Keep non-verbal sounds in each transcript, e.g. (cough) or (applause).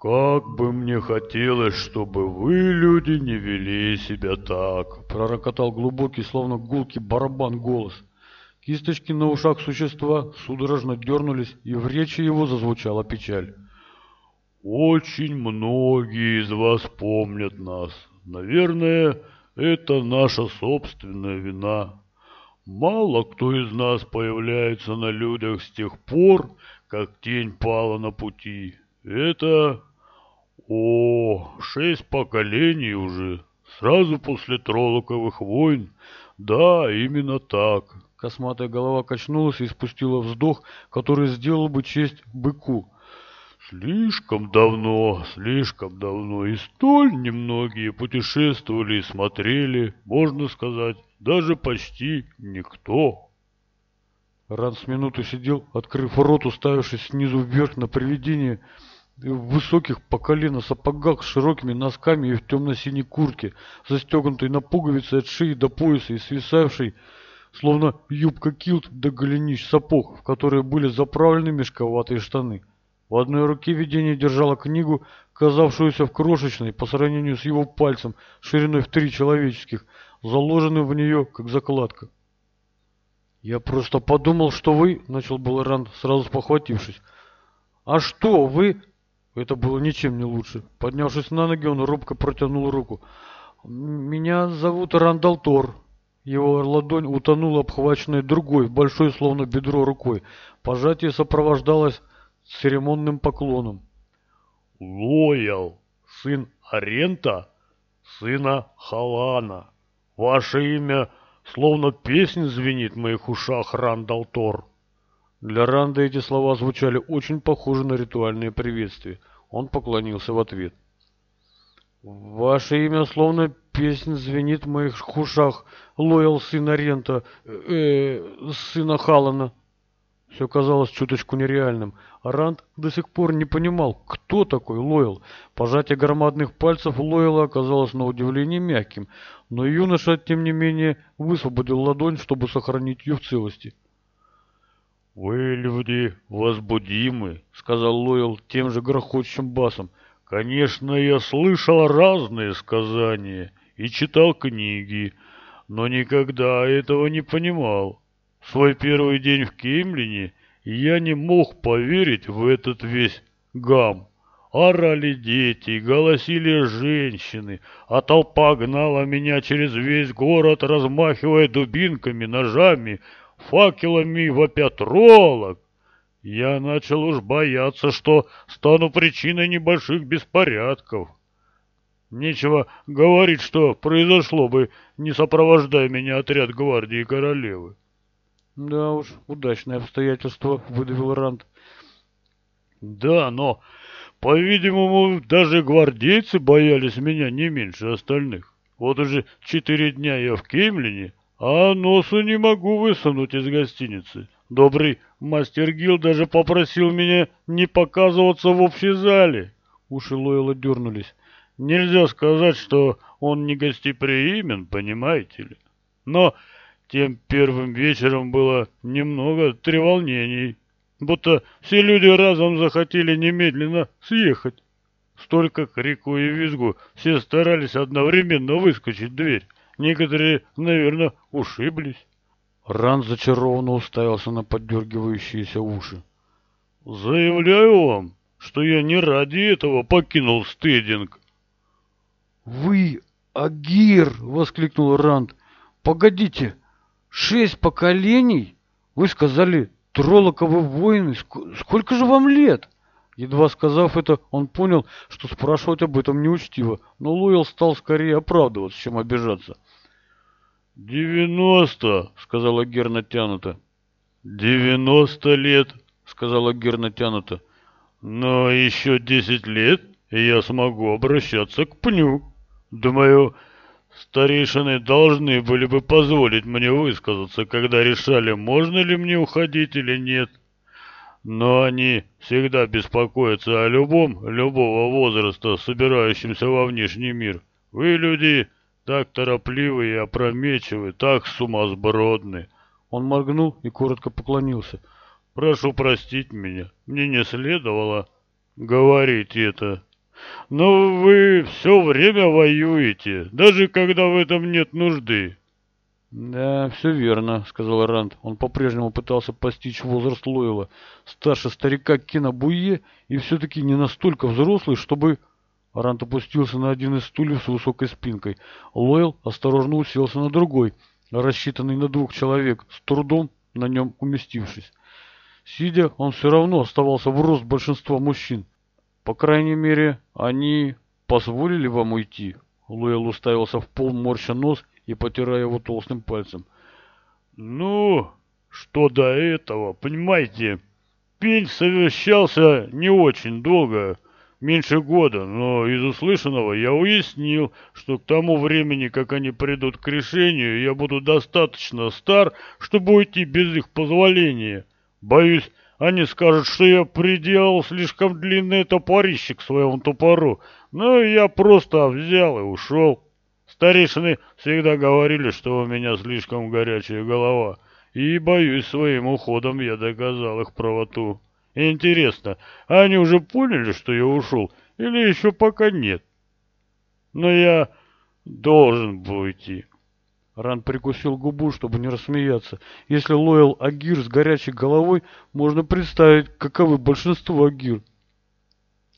«Как бы мне хотелось, чтобы вы, люди, не вели себя так!» Пророкотал глубокий, словно гулкий барабан голос. Кисточки на ушах существа судорожно дернулись, и в речи его зазвучала печаль. «Очень многие из вас помнят нас. Наверное, это наша собственная вина. Мало кто из нас появляется на людях с тех пор, как тень пала на пути. Это о, шесть поколений уже. Сразу после Тролоковых войн. Да, именно так. Косматая голова качнулась и спустила вздох, который сделал бы честь быку. Слишком давно, слишком давно и столь немногие путешествовали и смотрели, можно сказать, даже почти никто. Ран с минуту сидел, открыв рот, уставившись снизу вверх на привидение, и в высоких по колено сапогах с широкими носками и в темно-синей куртке, застегнутой на пуговицы от шеи до пояса и свисавшей, словно юбка-килт до голенищ сапог, в которые были заправлены мешковатые штаны. В одной руке видение держало книгу, казавшуюся в крошечной по сравнению с его пальцем, шириной в три человеческих, заложенную в нее, как закладка. «Я просто подумал, что вы...» — начал Баларан, сразу спохватившись. «А что, вы это было ничем не лучше. Поднявшись на ноги, он робко протянул руку. «Меня зовут Рандалтор». Его ладонь утонула, обхваченной другой, большой, словно бедро, рукой. Пожатие сопровождалось церемонным поклоном. «Лоял, сын Арента, сына Халана. Ваше имя словно песнь, звенит в моих ушах, Рандалтор». Для Ранда эти слова звучали очень похоже на ритуальное приветствие. Он поклонился в ответ. «Ваше имя словно песнь звенит в моих ушах, лоял сына Рента, э, э, сына Халана». Все казалось чуточку нереальным. Ранд до сих пор не понимал, кто такой Лойл. Пожатие громадных пальцев Лойла оказалось на удивление мягким, но юноша, тем не менее, высвободил ладонь, чтобы сохранить ее в целости. «Вы, люди, возбудимы», — сказал Лойл тем же грохочущим басом. «Конечно, я слышал разные сказания и читал книги, но никогда этого не понимал. В свой первый день в Кемлине я не мог поверить в этот весь гам. Орали дети, голосили женщины, а толпа гнала меня через весь город, размахивая дубинками, ножами факелами вопят ролок. Я начал уж бояться, что стану причиной небольших беспорядков. Нечего говорить, что произошло бы, не сопровождая меня отряд гвардии королевы. Да уж, удачное обстоятельство, выдавил Ранд. Да, но, по-видимому, даже гвардейцы боялись меня не меньше остальных. Вот уже четыре дня я в Кемлине, а носу не могу высунуть из гостиницы. Добрый мастер Гил даже попросил меня не показываться в общей зале. Уши Лойла дернулись. Нельзя сказать, что он не гостеприимен, понимаете ли. Но тем первым вечером было немного треволнений. Будто все люди разом захотели немедленно съехать. Столько крику и визгу, все старались одновременно выскочить дверь. Некоторые, наверное, ушиблись. Ран зачарованно уставился на поддергивающиеся уши. «Заявляю вам, что я не ради этого покинул стыдинг». «Вы, Агир!» — воскликнул Ранд. «Погодите, шесть поколений? Вы сказали, троллоковы воины, сколько же вам лет?» Едва сказав это, он понял, что спрашивать об этом неучтиво, но Луэлл стал скорее оправдываться, чем обижаться. «Девяносто!» — сказала Герна тянуто. «Девяносто лет!» — сказала Герна тянуто. «Но еще десять лет, и я смогу обращаться к пню. Думаю, старейшины должны были бы позволить мне высказаться, когда решали, можно ли мне уходить или нет. Но они всегда беспокоятся о любом, любого возраста, собирающемся во внешний мир. Вы, люди, так торопливый и опрометчивый, так сумасбродный. Он моргнул и коротко поклонился. Прошу простить меня, мне не следовало говорить это. Но вы все время воюете, даже когда в этом нет нужды. «Да, все верно», — сказал Ранд. Он по-прежнему пытался постичь возраст Лойла. Старше старика Кена Буе и все-таки не настолько взрослый, чтобы Аран опустился на один из стульев с высокой спинкой. Лойл осторожно уселся на другой, рассчитанный на двух человек, с трудом на нем уместившись. Сидя, он все равно оставался в рост большинства мужчин. «По крайней мере, они позволили вам уйти?» Лойл уставился в пол, морща нос и потирая его толстым пальцем. «Ну, что до этого, понимаете, пень совещался не очень долго» меньше года, но из услышанного я уяснил, что к тому времени, как они придут к решению, я буду достаточно стар, чтобы уйти без их позволения. Боюсь, они скажут, что я приделал слишком длинное топорище к своему топору, но я просто взял и ушел. Старейшины всегда говорили, что у меня слишком горячая голова, и, боюсь, своим уходом я доказал их правоту». Интересно, а они уже поняли, что я ушел, или еще пока нет? Но я должен был идти. Ран прикусил губу, чтобы не рассмеяться. Если лоял Агир с горячей головой, можно представить, каковы большинство Агир.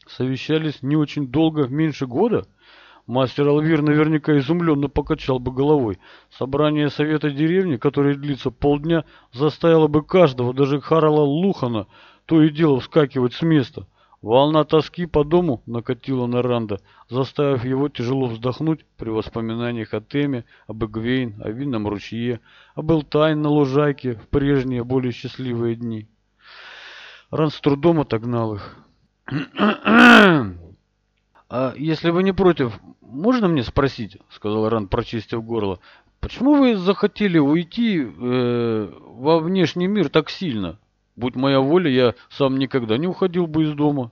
Совещались не очень долго, меньше года? Мастер Алвир наверняка изумленно покачал бы головой. Собрание совета деревни, которое длится полдня, заставило бы каждого, даже Харала Лухана, то и дело вскакивать с места. Волна тоски по дому накатила на Ранда, заставив его тяжело вздохнуть при воспоминаниях о Теме, об Эгвейн, о винном ручье, об Элтайн на лужайке в прежние, более счастливые дни. Ранд с трудом отогнал их. «А если вы не против, можно мне спросить?» — сказал Ранд, прочистив горло. «Почему вы захотели уйти э, во внешний мир так сильно?» Будь моя воля, я сам никогда не уходил бы из дома.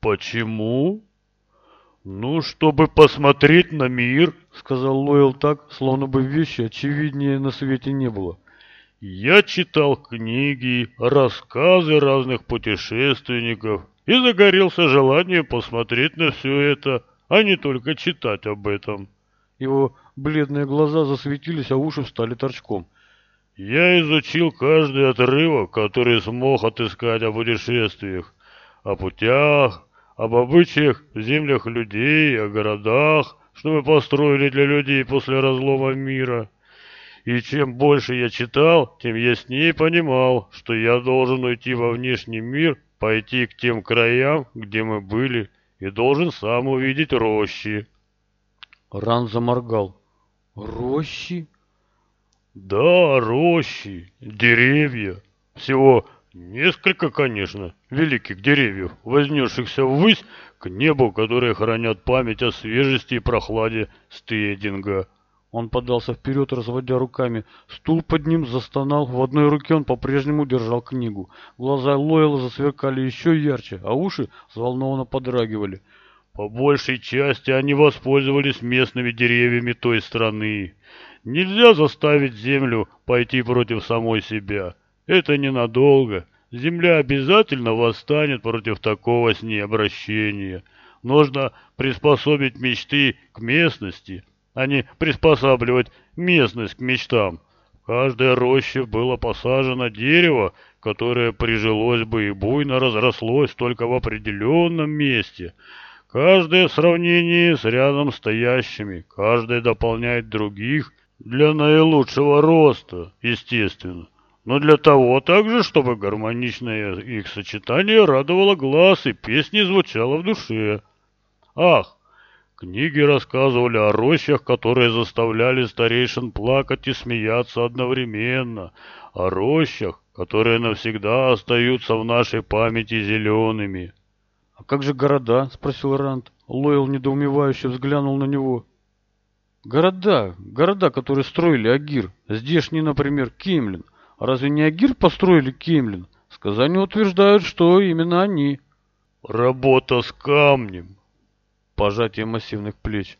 Почему? Ну, чтобы посмотреть на мир, сказал Лойл так, словно бы вещи очевиднее на свете не было. Я читал книги, рассказы разных путешественников и загорелся желанием посмотреть на все это, а не только читать об этом. Его бледные глаза засветились, а уши встали торчком. Я изучил каждый отрывок, который смог отыскать о путешествиях, о путях, об обычаях в землях людей, о городах, что мы построили для людей после разлома мира. И чем больше я читал, тем яснее понимал, что я должен уйти во внешний мир, пойти к тем краям, где мы были, и должен сам увидеть рощи. Ран заморгал. «Рощи?» «Дорощи, деревья, всего несколько, конечно, великих деревьев, вознесшихся ввысь к небу, которые хранят память о свежести и прохладе стединга». Он подался вперед, разводя руками. Стул под ним застонал. В одной руке он по-прежнему держал книгу. Глаза Лойла засверкали еще ярче, а уши взволнованно подрагивали. По большей части они воспользовались местными деревьями той страны. Нельзя заставить землю пойти против самой себя. Это ненадолго. Земля обязательно восстанет против такого с ней обращения. Нужно приспособить мечты к местности, а не приспосабливать местность к мечтам. В каждой роще было посажено дерево, которое прижилось бы и буйно разрослось только в определенном месте. Каждое сравнение с рядом стоящими, каждое дополняет других для наилучшего роста, естественно, но для того также, чтобы гармоничное их сочетание радовало глаз и песни звучала в душе. Ах, книги рассказывали о рощах, которые заставляли старейшин плакать и смеяться одновременно, о рощах, которые навсегда остаются в нашей памяти зелеными. «А как же города?» — спросил Рант. Лойл недоумевающе взглянул на него. Города, города, которые строили Агир, здешний, например, Кемлин. А разве не Агир построили Кемлин? Сказания утверждают, что именно они. Работа с камнем. Пожатие массивных плеч.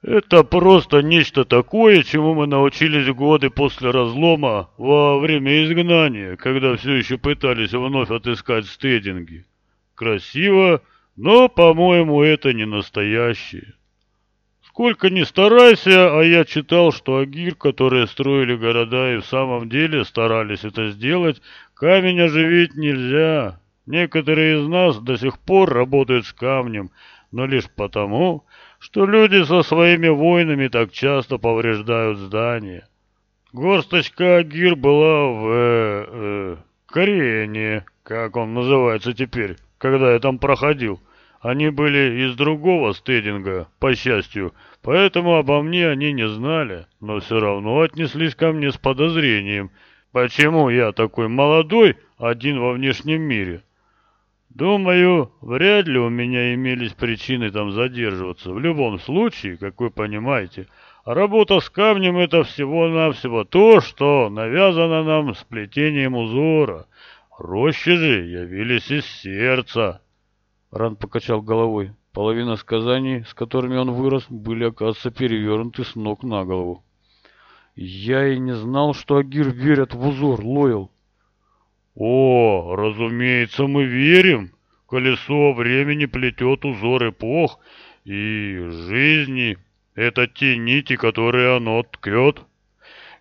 Это просто нечто такое, чему мы научились годы после разлома во время изгнания, когда все еще пытались вновь отыскать стединги. Красиво, но, по-моему, это не настоящее. Сколько ни старайся, а я читал, что агир, которые строили города и в самом деле старались это сделать, камень оживить нельзя. Некоторые из нас до сих пор работают с камнем, но лишь потому, что люди со своими войнами так часто повреждают здания. Горсточка Агир была в... Э, э, Корене, как он называется теперь, когда я там проходил. Они были из другого стединга, по счастью, поэтому обо мне они не знали, но все равно отнеслись ко мне с подозрением. Почему я такой молодой, один во внешнем мире? Думаю, вряд ли у меня имелись причины там задерживаться. В любом случае, как вы понимаете, работа с камнем — это всего-навсего то, что навязано нам сплетением узора. Рощи же явились из сердца». Ран покачал головой. Половина сказаний, с которыми он вырос, были, оказывается, перевернуты с ног на голову. «Я и не знал, что Агир верят в узор, Лойл». «О, разумеется, мы верим. Колесо времени плетет узор эпох и жизни. Это те нити, которые оно ткет».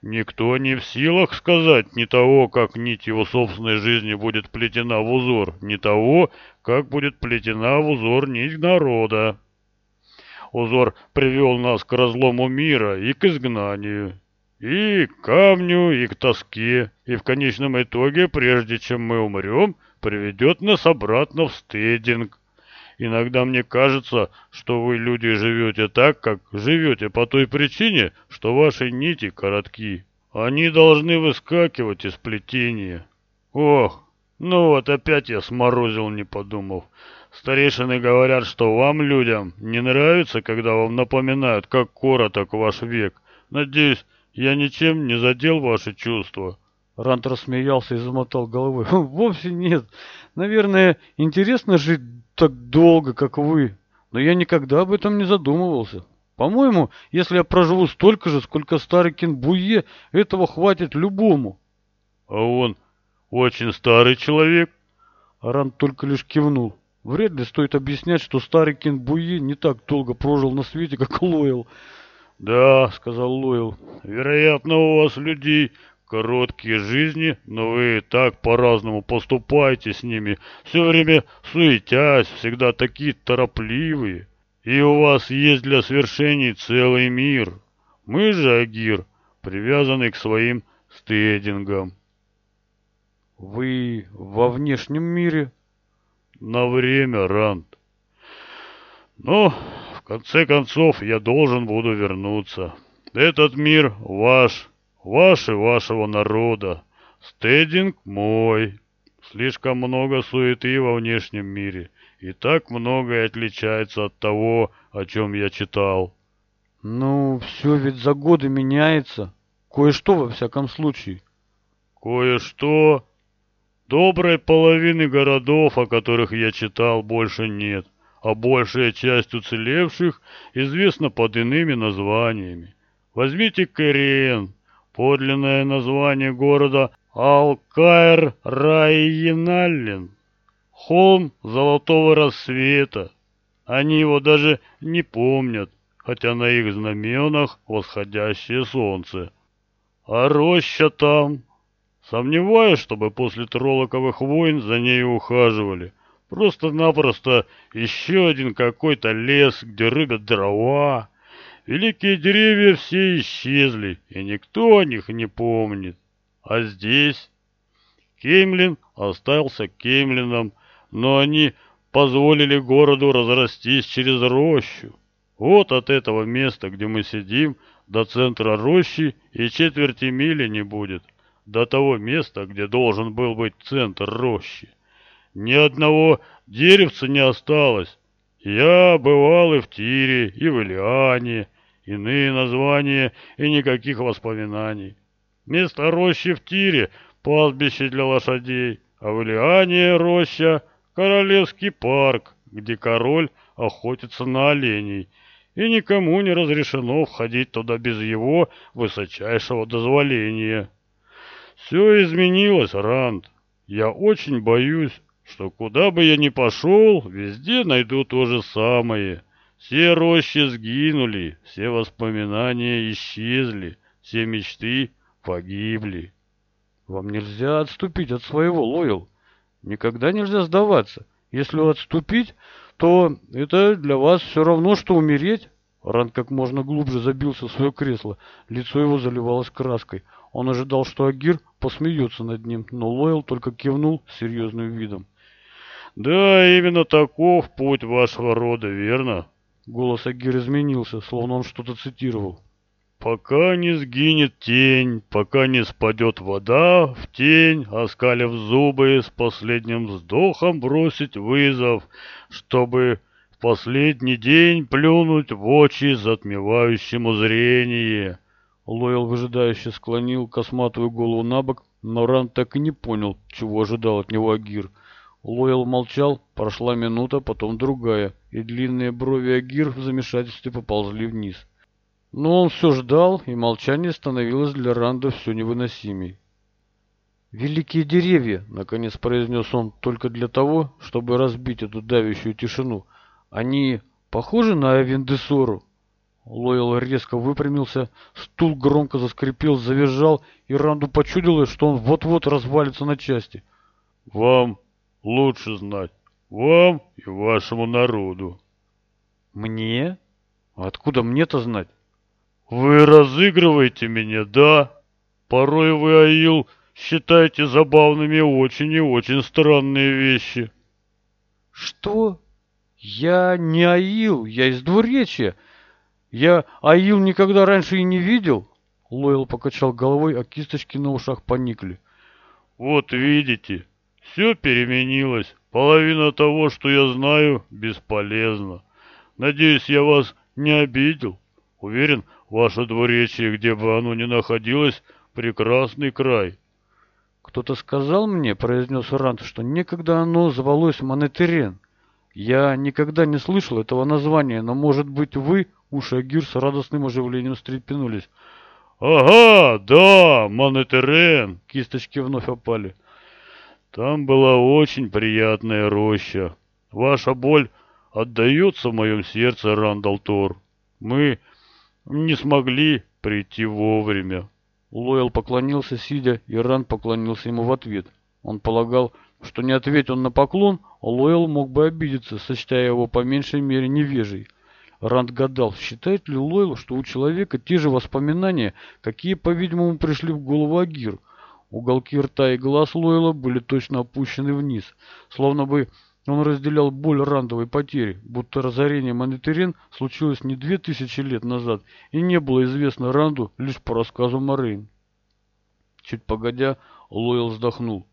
Никто не в силах сказать ни того, как нить его собственной жизни будет плетена в узор, ни того, как будет плетена в узор нить народа. Узор привел нас к разлому мира и к изгнанию, и к камню, и к тоске, и в конечном итоге, прежде чем мы умрем, приведет нас обратно в стейдинг, Иногда мне кажется, что вы, люди, живете так, как живете по той причине, что ваши нити коротки. Они должны выскакивать из плетения. Ох, ну вот опять я сморозил, не подумав. Старейшины говорят, что вам, людям, не нравится, когда вам напоминают, как короток ваш век. Надеюсь, я ничем не задел ваши чувства». Рант рассмеялся и замотал головой. (laughs) «Вовсе нет. Наверное, интересно жить так долго, как вы, но я никогда об этом не задумывался. По-моему, если я проживу столько же, сколько старый Кенбуе, этого хватит любому. А он очень старый человек. Аран только лишь кивнул. Вряд ли стоит объяснять, что старый Кенбуи не так долго прожил на свете, как Лойл. «Да», — сказал Лойл, — «вероятно, у вас людей короткие жизни, но вы так по-разному поступаете с ними, все время суетясь, всегда такие торопливые. И у вас есть для свершений целый мир. Мы же, Агир, привязаны к своим стейдингам. Вы во внешнем мире? На время, Ранд. но в конце концов, я должен буду вернуться. Этот мир ваш, Ваши, вашего народа. Стейдинг мой. Слишком много суеты во внешнем мире. И так многое отличается от того, о чем я читал. Ну, все ведь за годы меняется. Кое-что, во всяком случае. Кое-что? Доброй половины городов, о которых я читал, больше нет. А большая часть уцелевших известна под иными названиями. Возьмите Кориэн, Подлинное название города Алкаир Райиналлин. Холм золотого рассвета. Они его даже не помнят, хотя на их знаменах восходящее солнце. А роща там. Сомневаюсь, чтобы после троллоковых войн за ней ухаживали. Просто-напросто еще один какой-то лес, где рыбят дрова. Великие деревья все исчезли, и никто о них не помнит. А здесь? Кемлин остался Кемлином, но они позволили городу разрастись через рощу. Вот от этого места, где мы сидим, до центра рощи и четверти мили не будет. До того места, где должен был быть центр рощи. Ни одного деревца не осталось. Я бывал и в Тире, и в Илиане, иные названия и никаких воспоминаний. Место рощи в тире – пастбище для лошадей, а в Лиане роща – королевский парк, где король охотится на оленей, и никому не разрешено входить туда без его высочайшего дозволения. Все изменилось, Ранд. Я очень боюсь, что куда бы я ни пошел, везде найду то же самое». Все рощи сгинули, все воспоминания исчезли, все мечты погибли. Вам нельзя отступить от своего, Лойл. Никогда нельзя сдаваться. Если отступить, то это для вас все равно, что умереть. Ран как можно глубже забился в свое кресло. Лицо его заливалось краской. Он ожидал, что Агир посмеется над ним, но Лойл только кивнул серьезным видом. «Да, именно таков путь вашего рода, верно?» Голос Агир изменился, словно он что-то цитировал. «Пока не сгинет тень, пока не спадет вода в тень, оскалив зубы, с последним вздохом бросить вызов, чтобы в последний день плюнуть в очи затмевающему зрение». Лойл выжидающе склонил косматую голову на бок, но Ран так и не понял, чего ожидал от него Агир – Лойл молчал, прошла минута, потом другая, и длинные брови Агир в замешательстве поползли вниз. Но он все ждал, и молчание становилось для Ранда все невыносимей. «Великие деревья!» — наконец произнес он только для того, чтобы разбить эту давящую тишину. «Они похожи на Авендесору?» Лойл резко выпрямился, стул громко заскрипел, завизжал, и Ранду почудилось, что он вот-вот развалится на части. «Вам лучше знать вам и вашему народу. Мне? Откуда мне-то знать? Вы разыгрываете меня, да? Порой вы, Аил, считаете забавными очень и очень странные вещи. Что? Я не Аил, я из двуречья. Я Аил никогда раньше и не видел. Лойл покачал головой, а кисточки на ушах поникли. Вот видите, все переменилось. Половина того, что я знаю, бесполезна. Надеюсь, я вас не обидел. Уверен, ваше двуречие, где бы оно ни находилось, прекрасный край. Кто-то сказал мне, произнес Рант, что некогда оно звалось Монетерен. Я никогда не слышал этого названия, но, может быть, вы, уши Агир, с радостным оживлением встрепенулись. «Ага, да, Монетерен!» Кисточки вновь опали. Там была очень приятная роща. Ваша боль отдается в моем сердце, Рандал Тор. Мы не смогли прийти вовремя». Лойл поклонился, сидя, и Ран поклонился ему в ответ. Он полагал, что не ответь он на поклон, Лойл мог бы обидеться, сочтая его по меньшей мере невежей. Ранд гадал, считает ли Лойл, что у человека те же воспоминания, какие, по-видимому, пришли в голову Агир, Уголки рта и глаз Лойла были точно опущены вниз, словно бы он разделял боль рандовой потери, будто разорение Монетерин случилось не две тысячи лет назад и не было известно Ранду лишь по рассказу Морейн. Чуть погодя, Лойл вздохнул.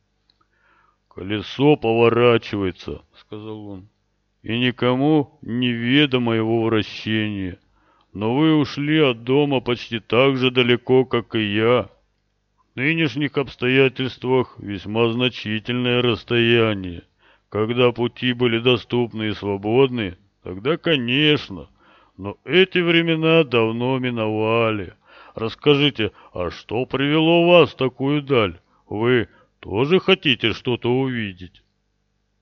«Колесо поворачивается», — сказал он, — «и никому неведомо его вращение. Но вы ушли от дома почти так же далеко, как и я. Нынешних обстоятельствах весьма значительное расстояние. Когда пути были доступны и свободны, тогда, конечно, но эти времена давно миновали. Расскажите, а что привело вас в такую даль? Вы тоже хотите что-то увидеть?»